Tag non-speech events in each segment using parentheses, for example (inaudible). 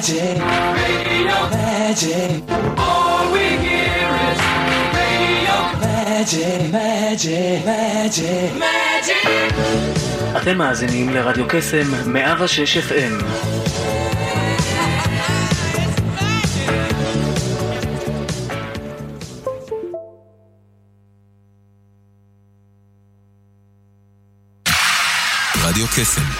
magic, radio, magic. All we hear is radio, magic, magic, magic, magic. אתם מאזינים לרדיו קסם 106 FM. רדיו קסם,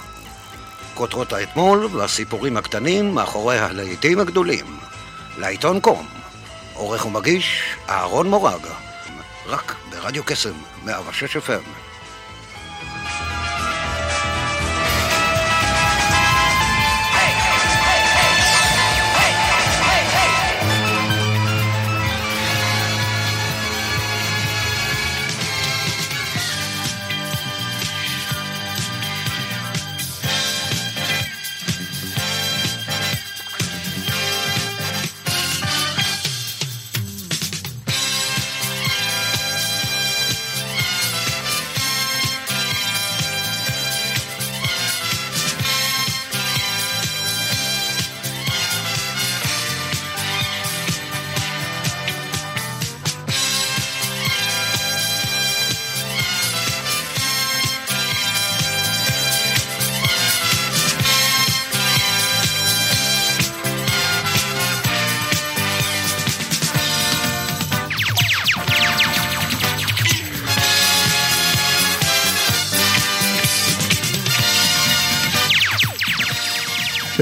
כותרות האתמול והסיפורים הקטנים מאחורי הלהיטים הגדולים. לעיתון קום, עורך ומגיש אהרון מורג, רק ברדיו קסם, 106 FM.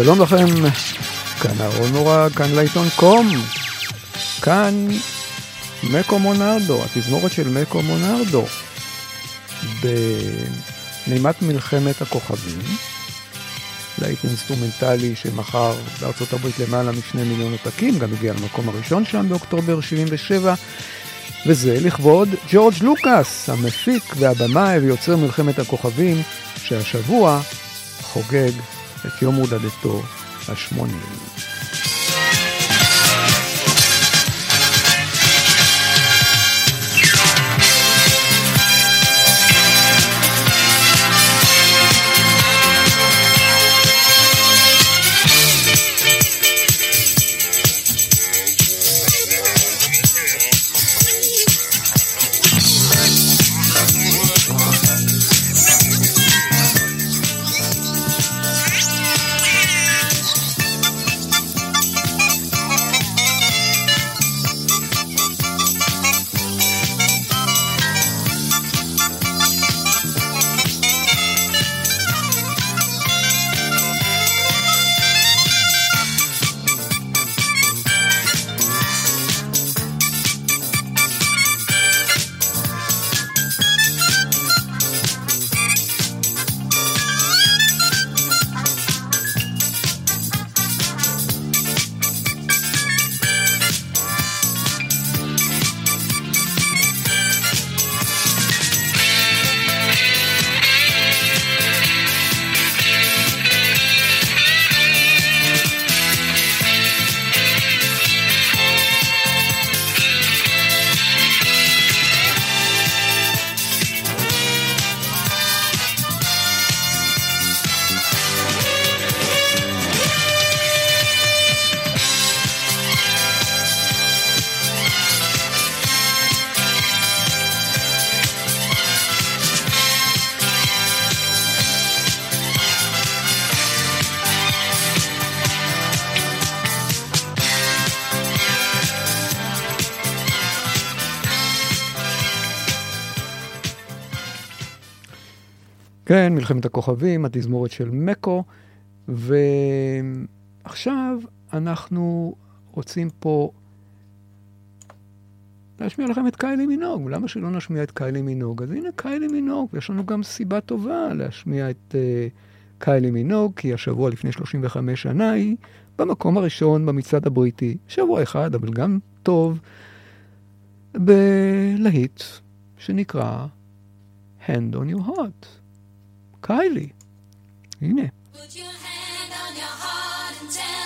שלום לכם, כאן אהרון נורא, כאן להיטון קום, כאן מקו מונרדו, התזמורת של מקו מונרדו, בנעימת מלחמת הכוכבים, להיט אינסטרומנטלי שמכר בארצות הברית למעלה משני מיליון עותקים, גם הגיע למקום הראשון שם באוקטובר 77, וזה לכבוד ג'ורג' לוקאס, המפיק והבמאי ויוצר מלחמת הכוכבים, שהשבוע חוגג את יום הולדתו השמונים. כן, מלחמת הכוכבים, התזמורת של מקו, ועכשיו אנחנו רוצים פה להשמיע לכם את קיילי מינוג. למה שלא נשמיע את קיילי מינוג? אז הנה קיילי מינוג, ויש לנו גם סיבה טובה להשמיע את uh, קיילי מינוג, כי השבוע לפני 35 שנה היא במקום הראשון במצעד הבריטי, שבוע אחד, אבל גם טוב, בלהיט שנקרא Hand on your heart. קיילי, הנה. Put your hand on your heart and tell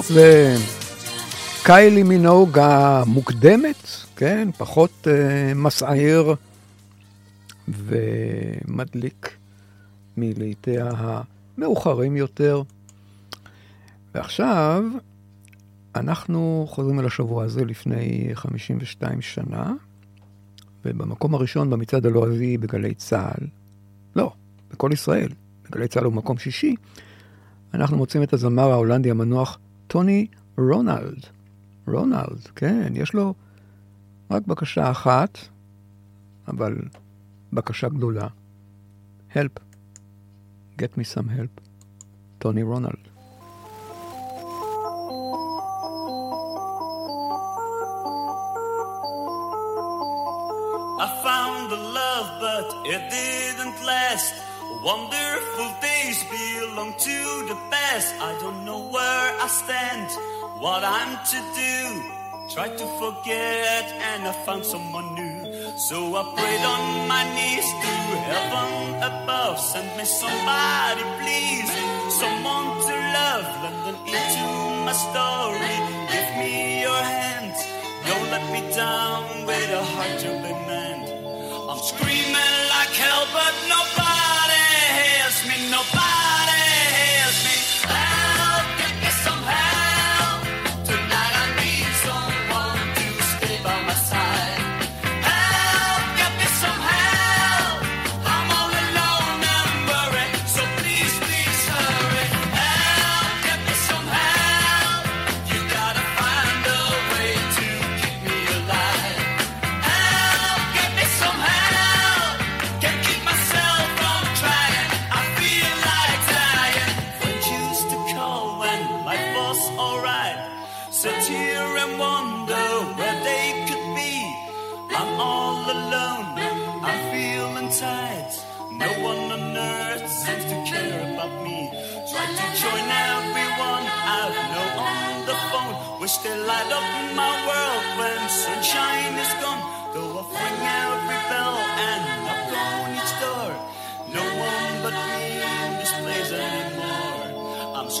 טוב, זה קיילי מינוג המוקדמת, כן, פחות uh, מסעיר ומדליק מלעיתיה המאוחרים יותר. ועכשיו, אנחנו חוזרים אל השבוע הזה לפני 52 שנה, ובמקום הראשון במצעד הלועזי בגלי צה"ל, לא, בכל ישראל, בגלי צה"ל הוא מקום שישי, אנחנו מוצאים את הזמר ההולנדי המנוח טוני רונלד. רונלד, כן, יש לו רק בקשה אחת, אבל בקשה גדולה. help. get me some help. טוני רונלד. it didn't last. Wonderful days belong to the past. I don't know where I stand, what I'm to do. Try to forget, and I found someone new. So I prayed on my knees to heaven above. Send me somebody, please. Someone to love. London into my story. Give me your hand. Don't let me down with a heart to be mend. I'm screaming like hell, but nobody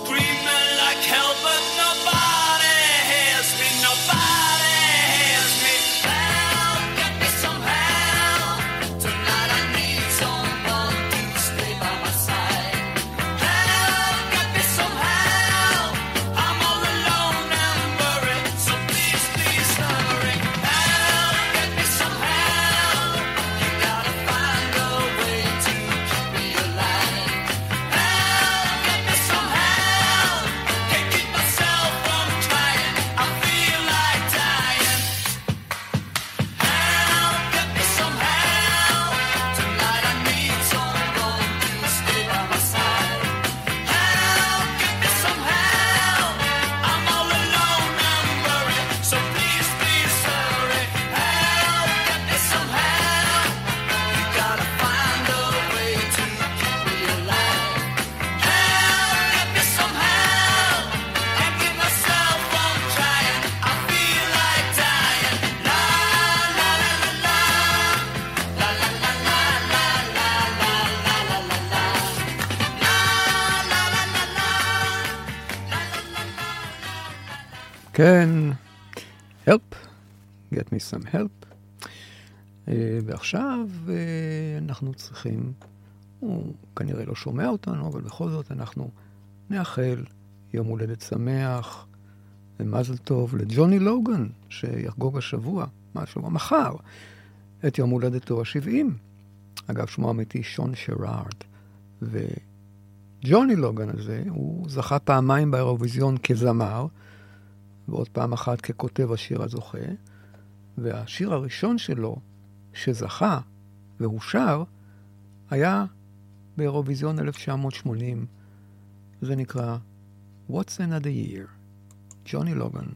scream. help. אה, ועכשיו אה, אנחנו צריכים, הוא כנראה לא שומע אותנו, אבל בכל זאת אנחנו נאחל יום הולדת שמח ומזל טוב לג'וני לוגן, שיחגוג השבוע, מה השבוע? מחר, את יום הולדתו ה-70. אגב, שמו האמיתי שון שרארד. וג'וני לוגן הזה, הוא זכה פעמיים באירוויזיון כזמר, ועוד פעם אחת ככותב השיר הזוכה. והשיר הראשון שלו, שזכה והוא שר, היה באירוויזיון 1980. זה נקרא What's Another Year, ג'וני לוגן.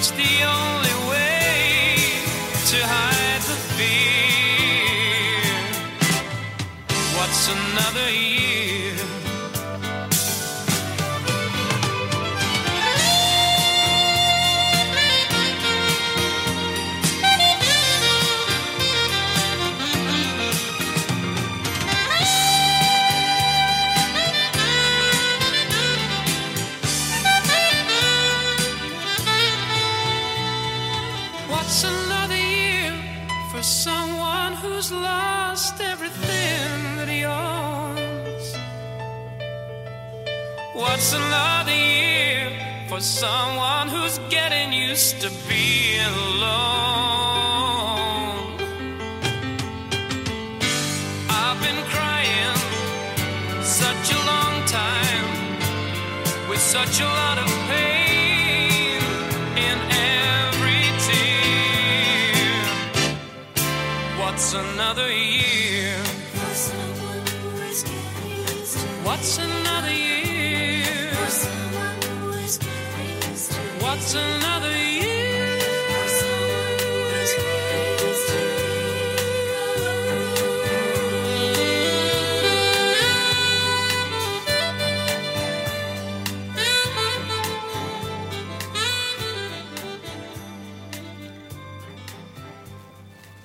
It's the only way to hide the fear. What's another year? It's another year for someone who's getting used to being alone. I've been crying such a long time with such a long.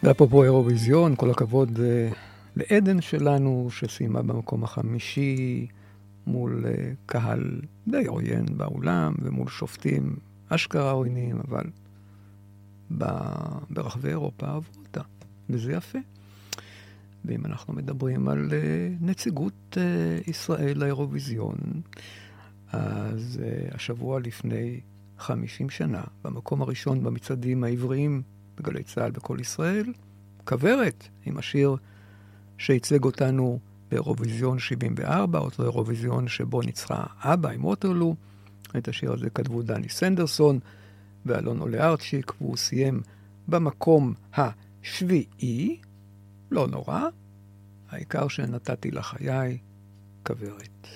ואפרופו אירוויזיון, כל הכבוד אה, לעדן שלנו, שסיימה במקום החמישי מול אה, קהל די עוין באולם, ומול שופטים אשכרה עוינים, אבל ב- ברחבי אירופה אהבו אותה, וזה יפה. ואם אנחנו מדברים על אה, נציגות אה, ישראל לאירוויזיון, אז אה, השבוע לפני 50 שנה, במקום הראשון במצעדים העבריים בגלי צה"ל בכל ישראל, כוורת עם השיר שייצג אותנו באירוויזיון 74, אותו אירוויזיון שבו ניצחה אבא עם ווטרלו. את השיר הזה כתבו דני סנדרסון ואלון עולה ארצ'יק, והוא סיים במקום השביעי. לא נורא, העיקר שנתתי לחיי כוורת.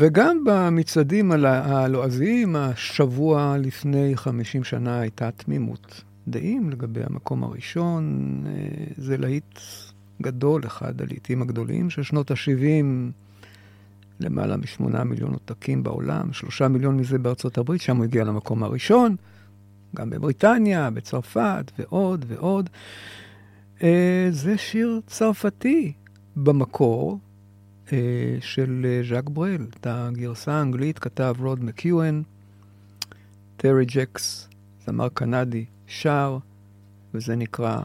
וגם במצעדים הל- הלועזיים, השבוע לפני 50 שנה הייתה תמימות דעים לגבי המקום הראשון. אה, זה להיט גדול, אחד הלהיטים הגדולים של שנות ה-70, למעלה משמונה מיליון עותקים בעולם, שלושה מיליון מזה בארצות הברית, שם הוא הגיע למקום הראשון, גם בבריטניה, בצרפת ועוד ועוד. אה, זה שיר צרפתי במקור. אה, של אה, ז'אק ברל. את הגרסה האנגלית כתב רוד מקיואן, טרי ג'קס, זמר קנדי, שר, וזה נקרא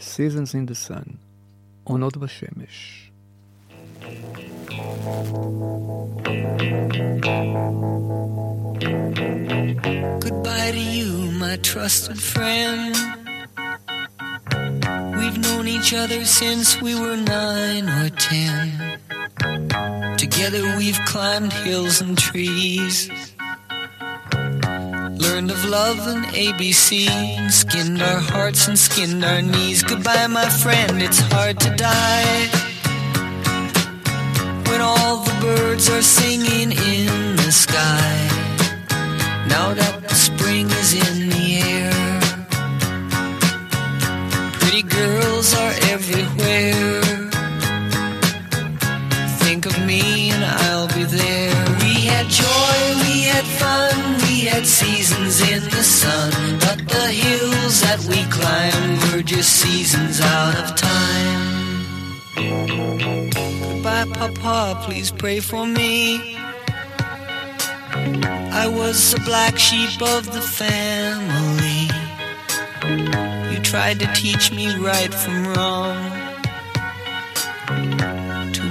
Seasons in the Sun, עונות בשמש. Goodbye to you, my trusted friend. each other since we were nine or ten. Together we've climbed hills and trees. Learned of love and ABC, skinned our hearts and skinned our knees. Goodbye, my friend, it's hard to die. When all the birds are singing in the sky. Now that the spring is in the air. Pretty girls are everywhere. Of me and I'll be there. We had joy, we had fun, we had seasons in the sun. But the hills that we climbed were just seasons out of time. Goodbye, Papa, please pray for me. I was the black sheep of the family. You tried to teach me right from wrong.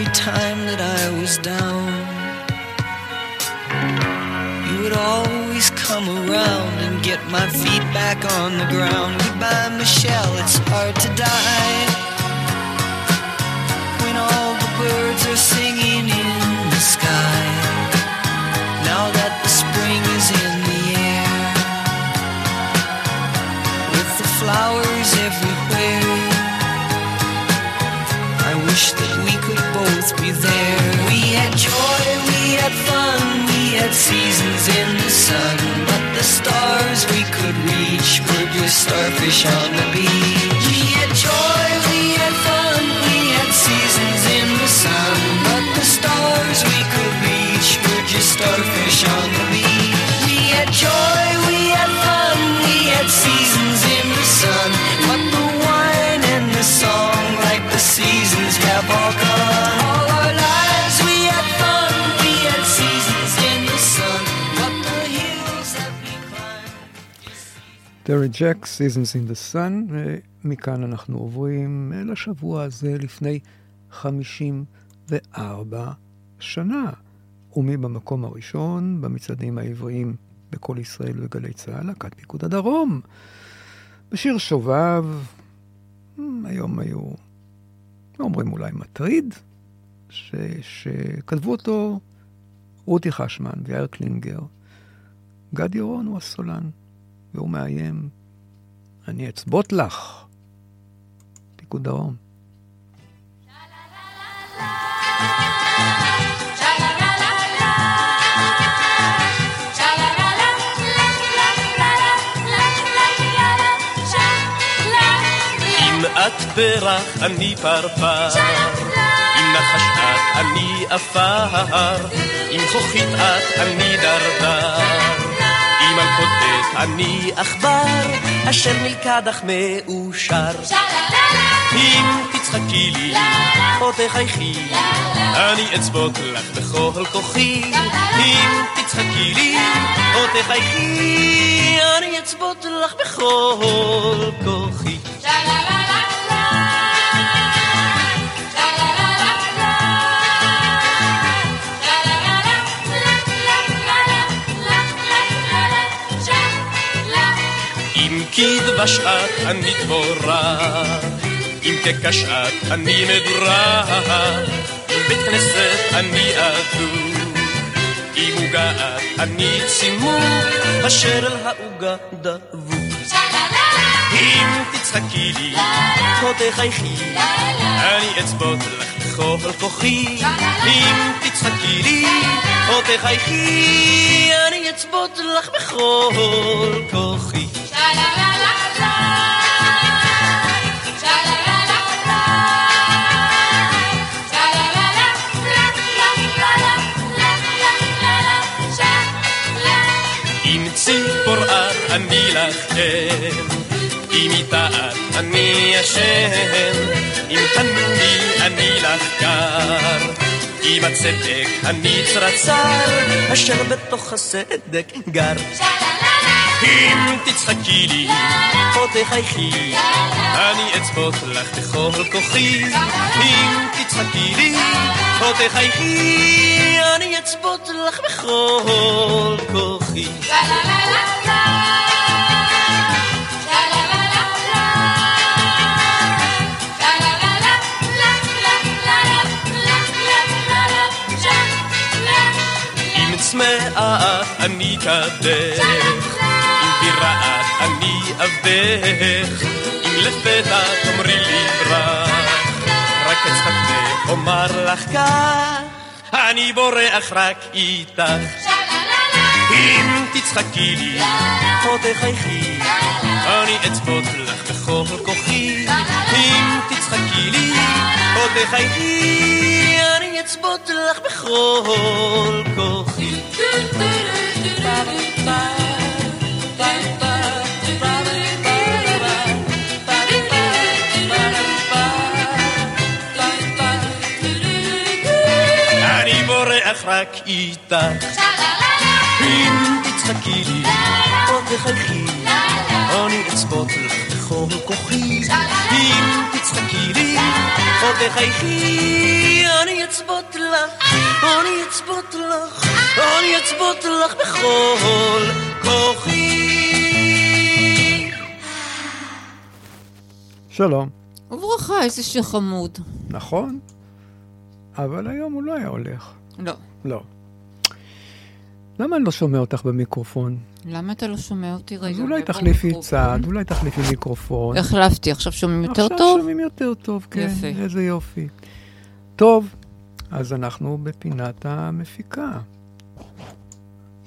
Every time that I was down, you would always come around and get my feet back on the ground. Goodbye, Michelle, it's hard to die. טרי ג'ק, Seasons in the Sun, ומכאן אנחנו עוברים לשבוע הזה לפני 54 שנה. ומי במקום הראשון במצעדים העבריים בכל ישראל וגלי צה"ל, להקת פיקוד הדרום. בשיר שובב, אמ, היום היו, לא אומרים אולי מטריד, ש, שכתבו אותו רותי חשמן ויאיר קלינגר. גד ירון הוא הסולן, והוא מאיים, אני אצבות לך, פיקוד דרום. את פרח אני פרפר, אם נחש את אני עפר, אם כוכית את אני דרדר, אם מלכודת אני עכבר, אשר נלכדך מאושר. אם תצחקי לי, או תחייכי, אני אצבות לך בכל כוחי. אם תצחקי לי, או תחייכי, אני אצבות לך בכל כוחי. כדבש את אני דבורה, אם כקש את אני מדורה, אם בית כנסת אני אדוק, אם עוגה את אני צימוק, אשר אל העוגה דבוק. אם תצחקי לי, או תחייכי, אני אצבות לך בכל כוחי. אם תצחקי לי, או תחייכי, אני אצבות לך בכל כוחי. אני לך כן, אם את אני ישן, אם תנורי אני לך קר, אם הצדק אני צרצר, אשר בתוך הסדק גר. אם תצחקי לי, או תחייכי, אני אצבות לך בכל כוחי. אם תצחקי לי, או תחייכי, אני אצבות לך בכל כוחי. אני את עבדך, אם לפתע תאמרי לי ברח, רק אצחק ואומר לך כך, אני בורח רק איתך. אם תצחקי לי, או תחייכי, אני אצבות לך בכל כוחי. אם תצחקי לי, או תחייכי, אני אצבות לך בכל כוחי. אני בורח רק איתך. אם תצחקי לי, או תחייכי, אני אצבות לך בכל כוחי. אם תצחקי לי, או תחייכי, אני אצבות לך, אני אצבות לך, אני אצבות לך בכל כוחי. שלום. וברכה, איזה שיר חמוד. נכון, אבל היום הוא לא היה הולך. לא. לא. למה אני לא שומע אותך במיקרופון? למה אתה לא שומע אותי רגע? אז אולי תחליפי. צד, אולי תחליפי מיקרופון. החלפתי, עכשיו שומעים יותר עכשיו טוב? שומעים יותר טוב, כן. יפה. איזה יופי. טוב, אז אנחנו בפינת המפיקה.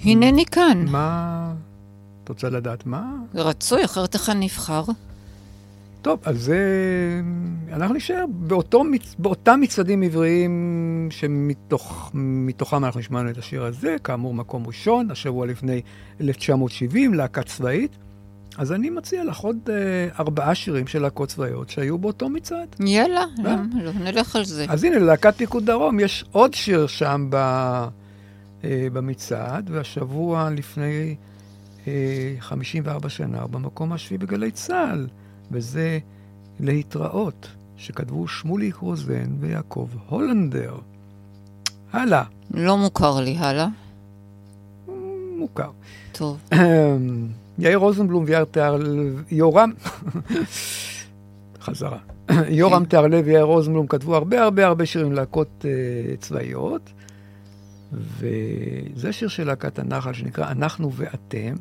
הנני כאן. מה... את רוצה לדעת מה? רצוי, אחרת איך אני אבחר? טוב, אז זה... אנחנו נשאר באותו, באותם מצעדים עבריים שמתוכם אנחנו שמענו את השיר הזה, כאמור מקום ראשון, השבוע לפני 1970, להקה צבאית. אז אני מציע לך עוד אה, ארבעה שירים של להקות צבאיות שהיו באותו מצעד. יאללה, למה לא? נלך על זה. אז הנה, ללהקת פיקוד דרום יש עוד שיר שם ב, אה, במצעד, והשבוע לפני אה, 54 שנה, במקום השביעי בגלי צה"ל, וזה להתראות, שכתבו שמוליק רוזן ויעקב הולנדר. הלאה, לא מוכר לי, הלאה. מוכר. טוב. יאיר רוזנבלום ויאיר תיאר... יורם... חזרה. יורם תיארלב ויאיר רוזנבלום כתבו הרבה הרבה הרבה שירים ללהקות uh, צבאיות, וזה שיר של להקת הנחל שנקרא "אנחנו ואתם",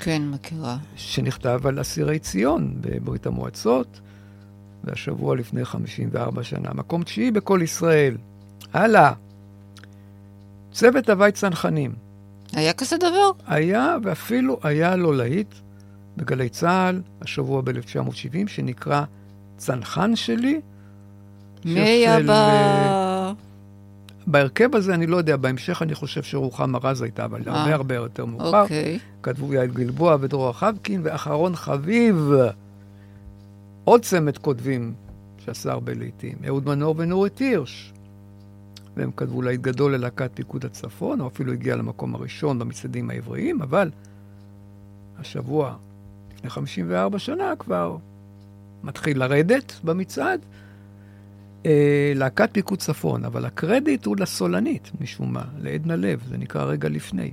כן, מכירה. שנכתב על אסירי ציון בברית המועצות, והשבוע לפני 54 שנה. מקום תשיעי בכל ישראל. הלאה. צוות הווי צנחנים. היה כזה דבר? היה, ואפילו היה לו להיט בגלי צה"ל, השבוע ב-1970, שנקרא צנחן שלי. מי היה של, ב... בהרכב הזה, אני לא יודע, בהמשך אני חושב שרוחמה רז הייתה, אבל אה, הרבה הרבה יותר מאוחר. אוקיי. כתבו יעל גלבוע ודרור חבקין, ואחרון חביב, עוד צמד כותבים שעשה הרבה לעיתים, אהוד מנור ונורית הירש. והם כתבו להיט גדול ללהקת פיקוד הצפון, או אפילו הגיע למקום הראשון במצעדים העבריים, אבל השבוע, לפני 54 שנה כבר, מתחיל לרדת במצעד. אה, להקת פיקוד צפון, אבל הקרדיט הוא לסולנית, משום מה, לעדנה לב, זה נקרא רגע לפני.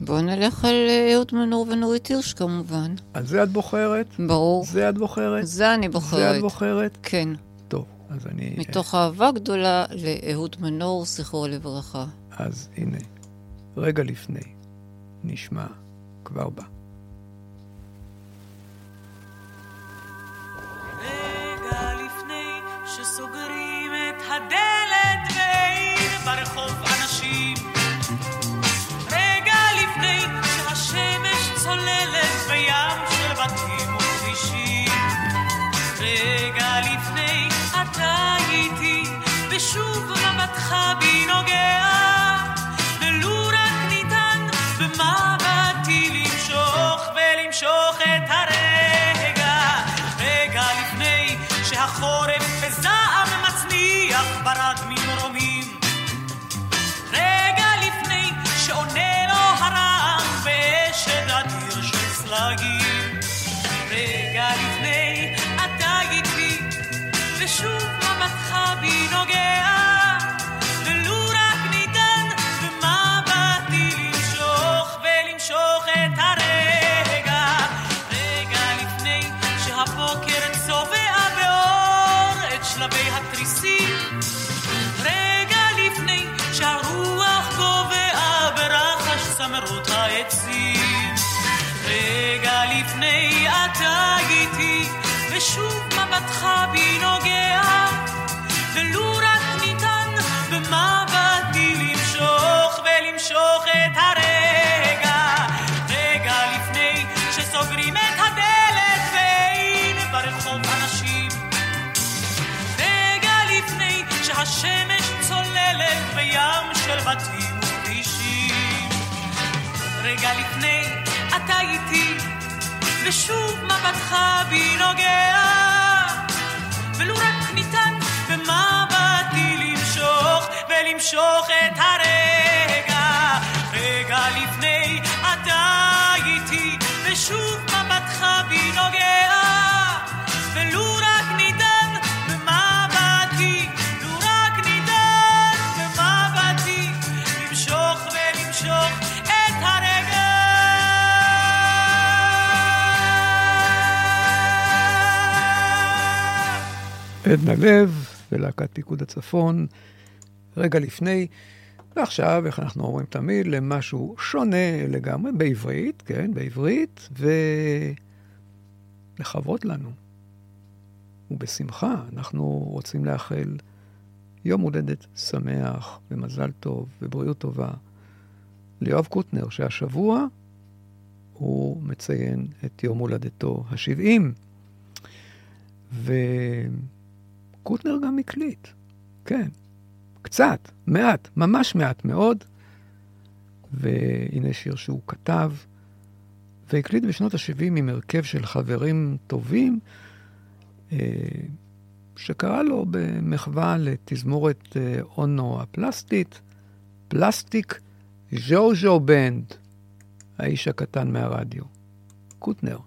בואו נלך על אה, אהוד מנור ונורית הירש כמובן. על זה את בוחרת? ברור. זה את בוחרת? זה אני בוחרת. זה את בוחרת? כן. טוב, אז אני... אה, מתוך אהבה גדולה לאהוד מנור, זכרו לברכה. אז הנה, רגע לפני, נשמע כבר בא. רגע לפני שסוגר הדלת ואין ברחוב אנשים. רגע לפני שהשמש צוללת בים של בתים בתים וכבישים. רגע לפני אתה איתי, ושוב מבטך בי נוגע. ולו רק ניתן במבטי למשוך ולמשוך את הרגע. עדנה לב ולהקת פיקוד הצפון, רגע לפני, ועכשיו, איך אנחנו אומרים תמיד, למשהו שונה לגמרי, בעברית, כן, בעברית, ולכבוד לנו. ובשמחה, אנחנו רוצים לאחל יום הולדת שמח ומזל טוב ובריאות טובה ליואב קוטנר, שהשבוע הוא מציין את יום הולדתו ה-70. וקוטנר גם הקליט, כן, קצת, מעט, ממש מעט מאוד. והנה שיר שהוא כתב, והקליט בשנות ה-70 עם הרכב של חברים טובים, אה, שקרא לו במחווה לתזמורת אה, אונו הפלסטית, פלסטיק ז'וז'ו בנד, האיש הקטן מהרדיו. קוטנר.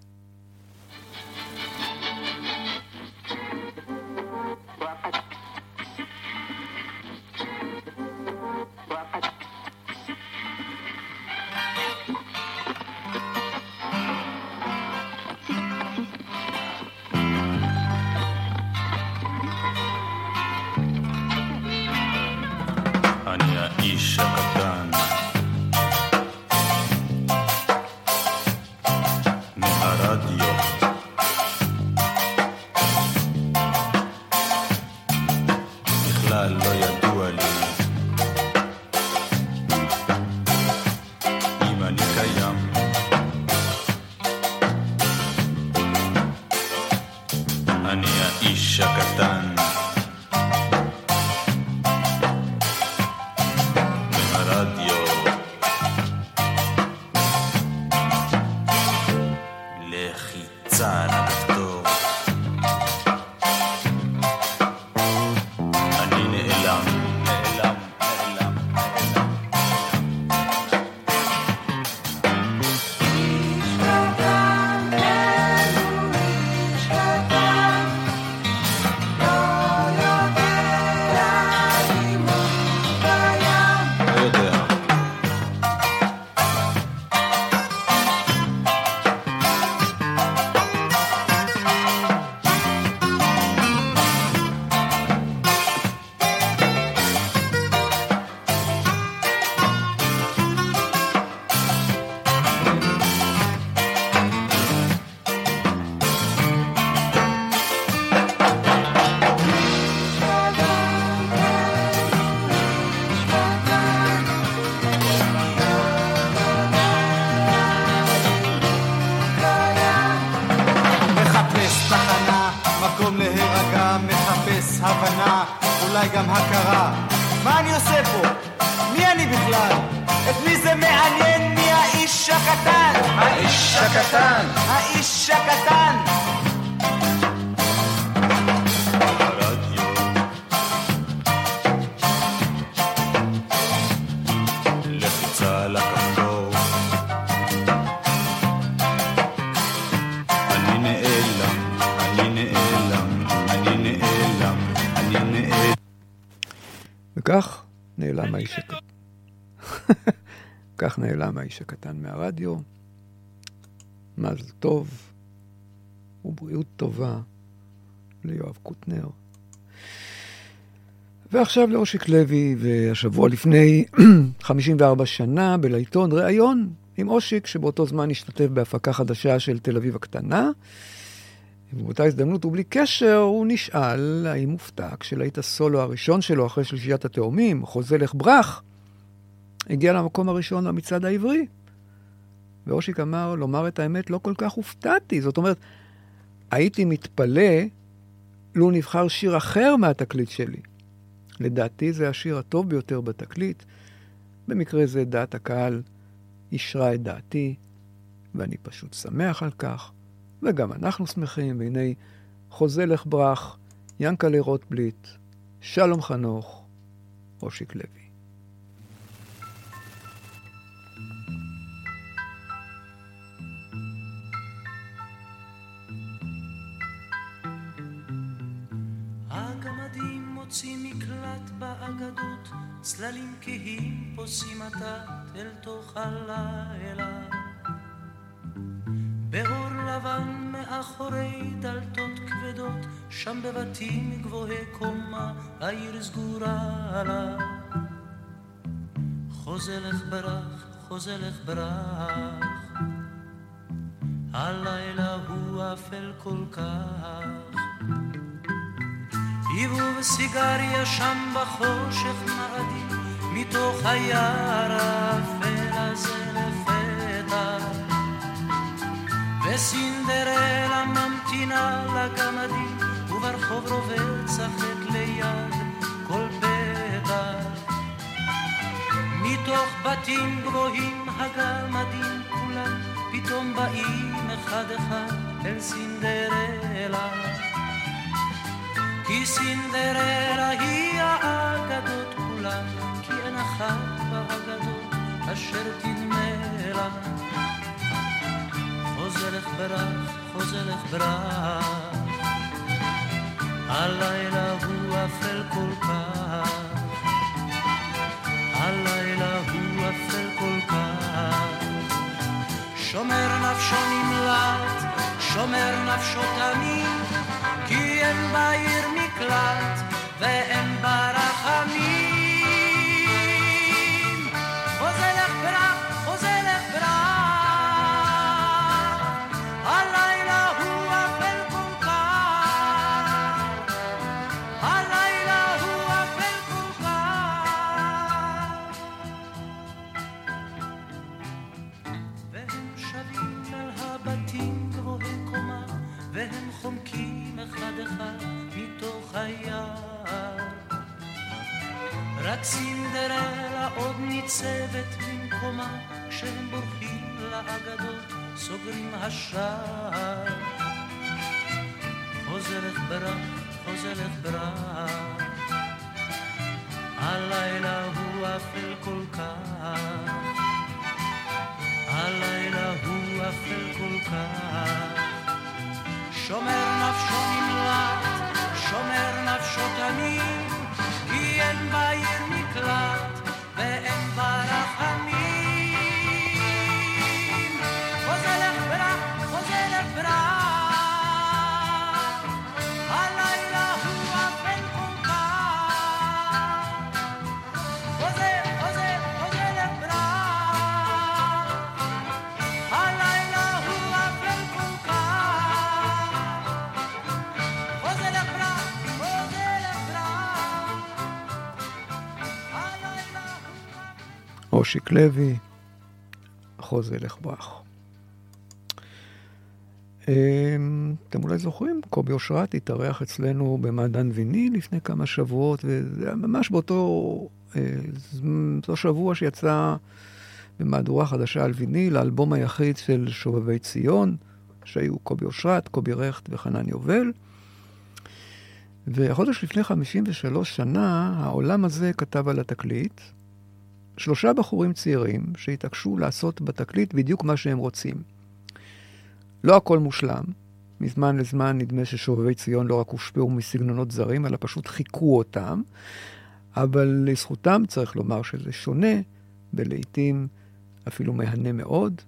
האיש הקטן מהרדיו. מזל טוב ובריאות טובה ליואב קוטנר. ועכשיו לאושיק לוי, והשבוע לפני (clears throat) 54 שנה בלעיתון ראיון עם אושיק, שבאותו זמן השתתף בהפקה חדשה של תל אביב הקטנה. ובאותה הזדמנות ובלי קשר הוא נשאל האם מופתע כשלהיט הסולו הראשון שלו אחרי שלישיית התאומים, חוזה לך ברח, הגיע למקום הראשון במצעד העברי. ואושיק אמר, לומר את האמת, לא כל כך הופתעתי. זאת אומרת, הייתי מתפלא לו נבחר שיר אחר מהתקליט שלי. לדעתי זה השיר הטוב ביותר בתקליט. במקרה זה דעת הקהל אישרה את דעתי, ואני פשוט שמח על כך, וגם אנחנו שמחים, והנה חוזה לך ברח, ינקלה רוטבליט, שלום חנוך, אושיק לוי. צללים כהים פוסעים עתת אל תוך הלילה. באור לבן מאחורי דלתות כבדות, שם בבתים גבוהי קומה, העיר סגורה לה. חוזה לך ברח, חוזה לך ברח, הלילה הוא אפל כל כך. עיבוב סיגריה שם בחושך מאדים, מתוך היער האפל הזה לפתע. וסינדרלה ממתינה לגמדים, וברחוב רובץ החטא ליד כל פתח. מתוך בתים גבוהים הגמדים כולם, פתאום באים אחד אחד אל סינדרלה. כי סינדרלה היא האגדות כולן, כי אין אחת באגדות אשר תדמה לה. חוזה לך ברח, ברח, הלילה הוא אפל כל כך, הלילה הוא אפל כל כך. שומר נפשו נמלט, שומר נפשו תמיד, כי אין בעיר מקלט ואין בה רחמים. רק סינדרלה עוד ניצבת במקומה, כשהם בורחים לאגדות, סוגרים השער. ברח, חוזה לך ברח, הלילה הוא אפל כל כך. הלילה הוא אפל כל כך. שומר נפשו נמלט, שומר נפשו תמיד, כי אין בעיר מקלט אושיק לוי, חוזה לך ברח. אמ, אתם אולי זוכרים, קובי אושרת התארח אצלנו במעדן ויני לפני כמה שבועות, וזה היה ממש באותו אותו שבוע שיצא במהדורה חדשה על ויניל, האלבום היחיד של שובבי ציון, שהיו קובי אושרת, קובי רכט וחנן יובל. וחודש לפני 53 שנה, העולם הזה כתב על התקליט שלושה בחורים צעירים שהתעקשו לעשות בתקליט בדיוק מה שהם רוצים. לא הכל מושלם, מזמן לזמן נדמה ששובבי ציון לא רק הושפעו מסגנונות זרים, אלא פשוט חיכו אותם, אבל לזכותם צריך לומר שזה שונה, ולעיתים אפילו מהנה מאוד.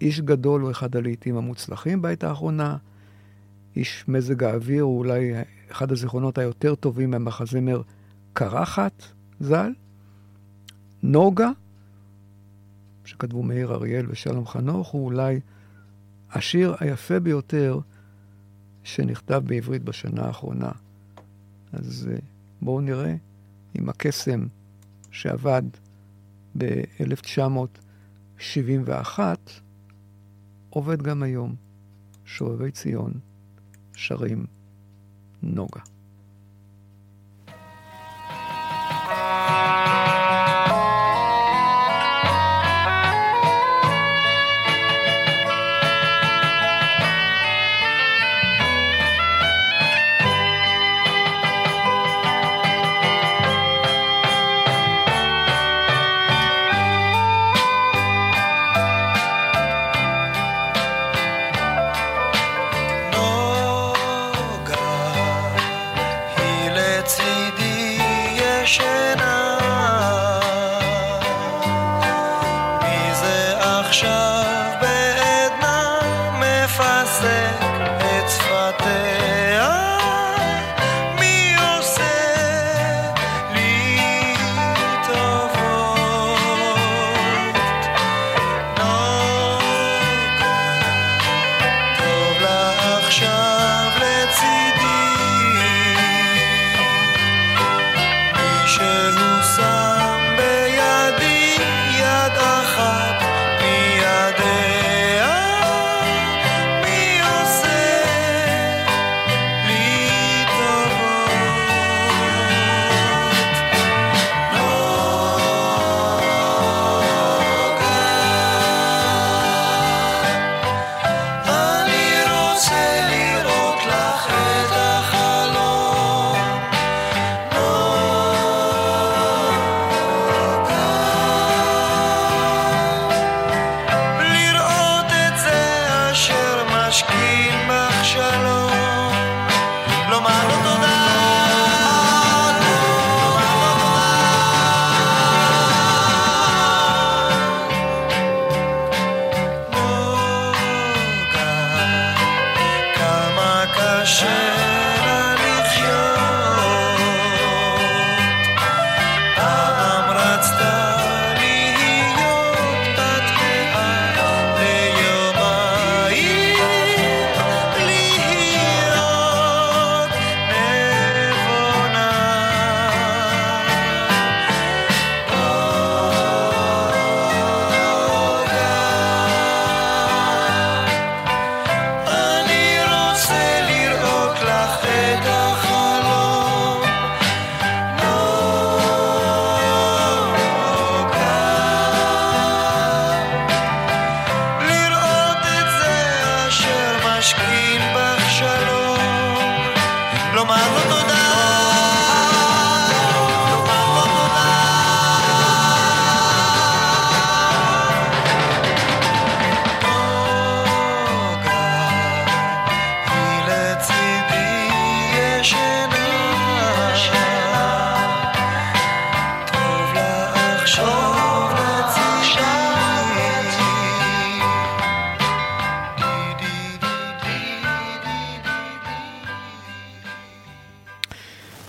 איש גדול הוא אחד הלעיתים המוצלחים בעת האחרונה. איש מזג האוויר הוא אולי אחד הזיכרונות היותר טובים מהמחזמר קרחת ז"ל. נוגה, שכתבו מאיר אריאל ושלום חנוך, הוא אולי השיר היפה ביותר שנכתב בעברית בשנה האחרונה. אז אה, בואו נראה אם הקסם שעבד ב-1971 עובד גם היום. שובבי ציון שרים נוגה.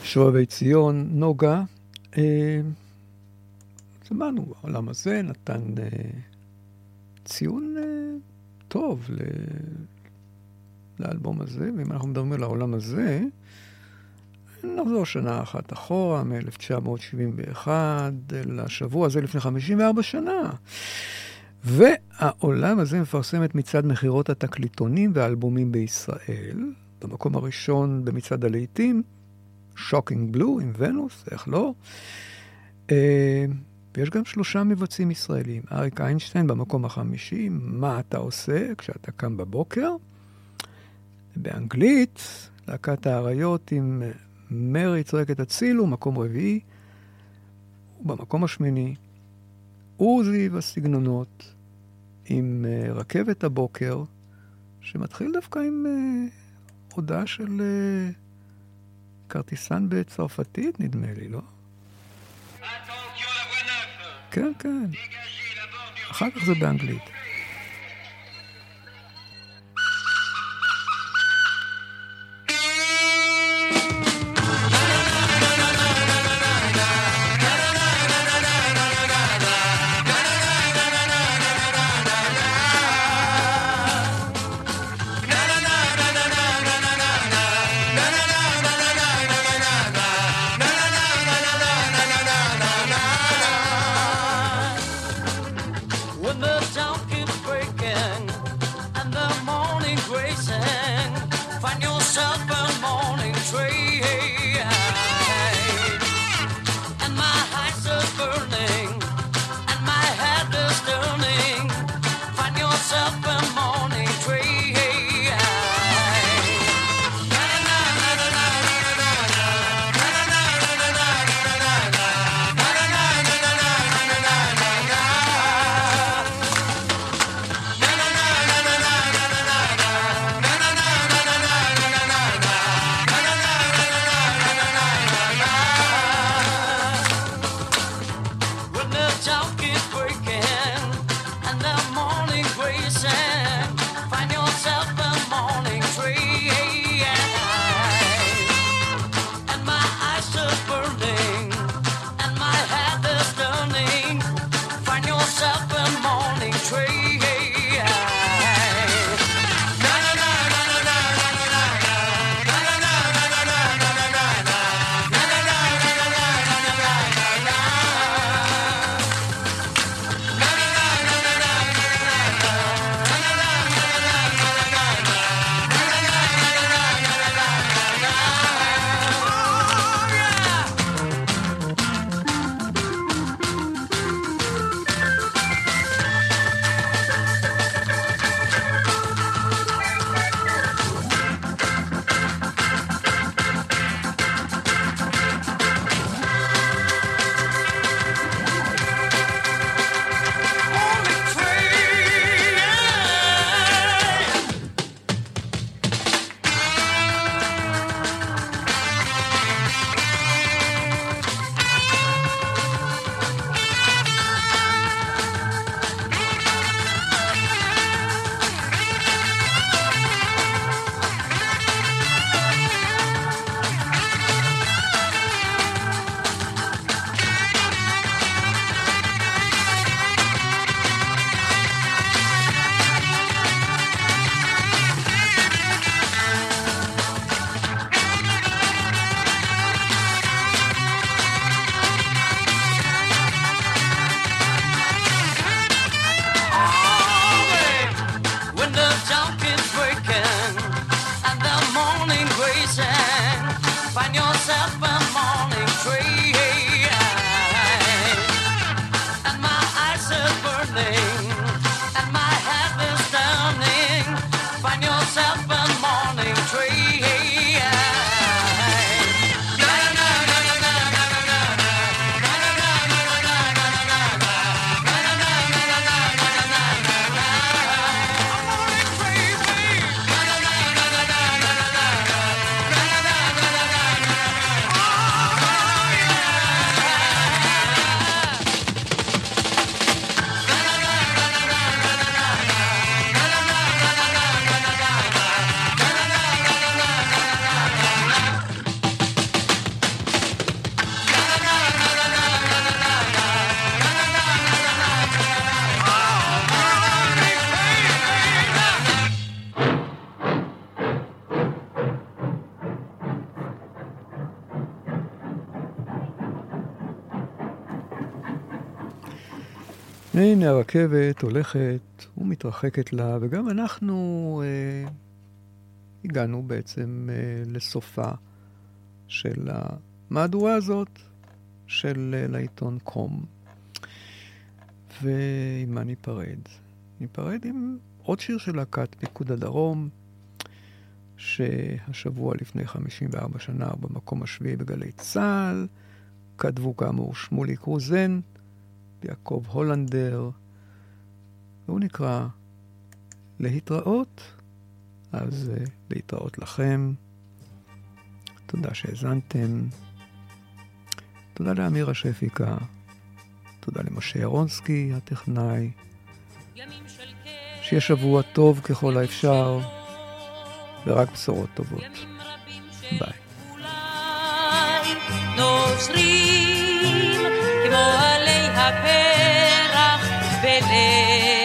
שואבי ציון, נוגה, אה, שמענו, העולם הזה נתן אה, ציון אה, טוב. לאלבום הזה, ואם אנחנו מדברים על העולם הזה, נחזור שנה אחת אחורה, מ-1971 לשבוע הזה לפני 54 שנה. והעולם הזה מפרסם את מצעד מכירות התקליטונים והאלבומים בישראל. במקום הראשון במצעד הלהיטים, שוקינג בלו עם ונוס, איך לא? אה, ויש גם שלושה מבצעים ישראלים. אריק איינשטיין במקום החמישי, מה אתה עושה כשאתה קם בבוקר? באנגלית, להקת האריות עם מרי צועקת הצילו, מקום רביעי. ובמקום השמיני, עוזי והסגנונות עם uh, רכבת הבוקר, שמתחיל דווקא עם uh, הודעה של uh, כרטיסן בצרפתית, נדמה לי, לא? כן, כן. אחר כך זה באנגלית. הנה הרכבת הולכת ומתרחקת לה, וגם אנחנו אה, הגענו בעצם אה, לסופה של המהדורה הזאת של אה, לעיתון קום. ועם מה ניפרד? ניפרד עם עוד שיר של להקת פיקוד הדרום, שהשבוע לפני 54 שנה במקום השביעי בגלי צה"ל, כתבו כאמור שמוליק רוזן, יעקב הולנדר, והוא נקרא להתראות, אז uh, להתראות לכם. תודה שהאזנתם. תודה לאמירה שפיקה. תודה למשה ירונסקי, הטכנאי. שיהיה שבוע טוב ככל האפשר, ורק בשורות טובות. ביי. נושרים כמו הפרח בלב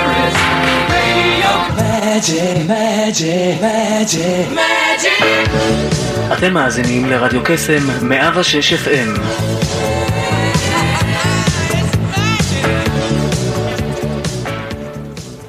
מג'י, מג'י, מג'י, מג'י. אתם מאזינים לרדיו קסם 106 FM.